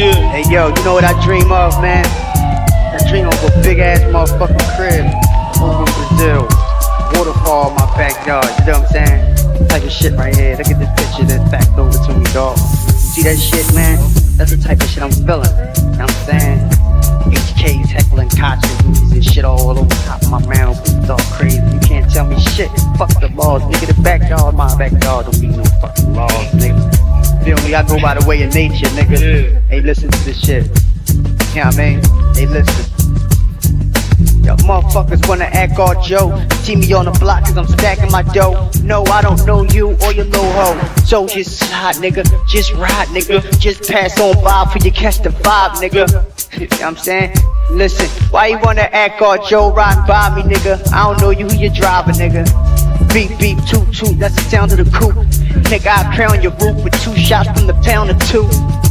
Yeah. Hey yo, you know what I dream of, man? I dream of a big ass motherfucking crib over in Brazil. Waterfall in my backyard, you know what I'm saying? Type of shit right here. Look at this picture that's backed over to me, dog. See that shit, man? That's the type of shit I'm feeling. You know what I'm saying? HKs heckling coches, and shit all over top of my mouth. It's all crazy. You can't tell me shit. Fuck the laws, nigga. The backyard, my backyard don't need no fucking laws, nigga. Me? I go by the way of nature, nigga. Yeah. Hey, listen to this shit. You know what I mean? Hey, listen. Yo, motherfuckers wanna act all Joe. See me on the block cause I'm stacking my dough. No, I don't know you or your little hoe. So just slide, nigga. Just ride, nigga. Just pass on by for you catch the vibe, nigga. You know what I'm saying? Listen, why you wanna act all Joe riding by me, nigga? I don't know you, who you driving, nigga. Beep, beep, toot, toot, that's the sound of the coupe. Nigga, I crown your roof with two shots from the pound or two.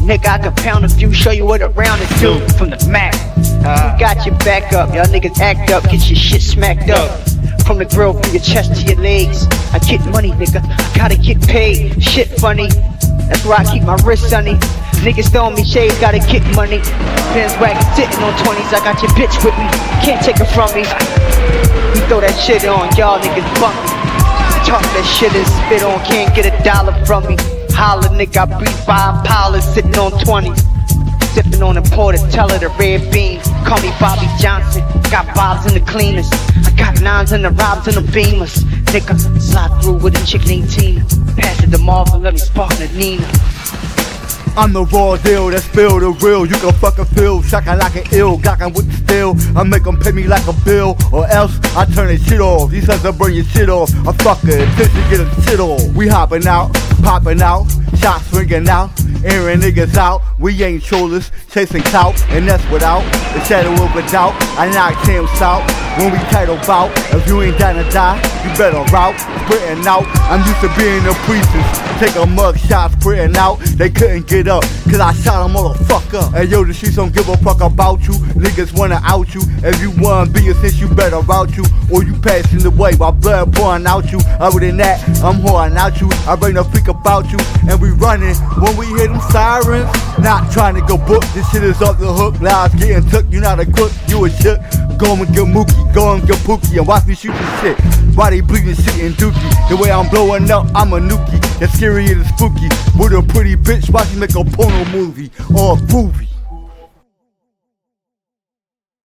Nigga, I can pound a few, show you what a round is do from the Mac. We got your back up, y'all niggas act up, get your shit smacked up. From the grill, from your chest to your legs. I get money, nigga, I gotta get paid. Shit funny, that's where I keep my wrist sunny. Niggas throwing me shades, gotta get money. Benz wagon sitting on 20s, I got your bitch with me, can't take her from me. Throw that shit on, y'all niggas bump. Talk that shit and spit on, can't get a dollar from me. Holla, nigga, I breathe by pilots sitting on 20s. Sipping on imported, tell her the red beans. Call me Bobby Johnson. Got bobs in the cleaners. I got nines in the robs and the beamers. Nigga, slide through with a chick named Tina. Pass it to Marvin, let me spark the Nina. I'm the raw deal that's spill the real. You can fucking feel shocking like an ill, gawking with the steel. I make them pay me like a bill, or else I turn their shit off. These sons will burn your shit off. I fuck it, attention get a shit off. We hopping out, popping out, shots ringing out, airing niggas out. We ain't trollers, chasing clout, and that's without the shadow of a doubt. I knock camps out when we title bout. If you ain't down to die, you better route, sprinting out. I'm used to being a priestess. Take a mug shot, sprinting out. They couldn't get up, cause I shot a motherfucker. Hey yo, the streets don't give a fuck about you. Niggas wanna out you. If you wanna be a sis, you better route you. Or you passing the way while blood pouring out you. Other than that, I'm whoring out you. I bring a freak about you. And we running when we hear them sirens. Not trying to go book, this shit is off the hook. Lives getting took, you not a crook, you a shook. Go and get mookie, go and get pookie, and watch me shoot this shit. Why they bleeding shit in dookie? The way I'm blowing up, I'm a nookie. That's scary and spooky. With a pretty bitch, watch me make a porno movie or a movie.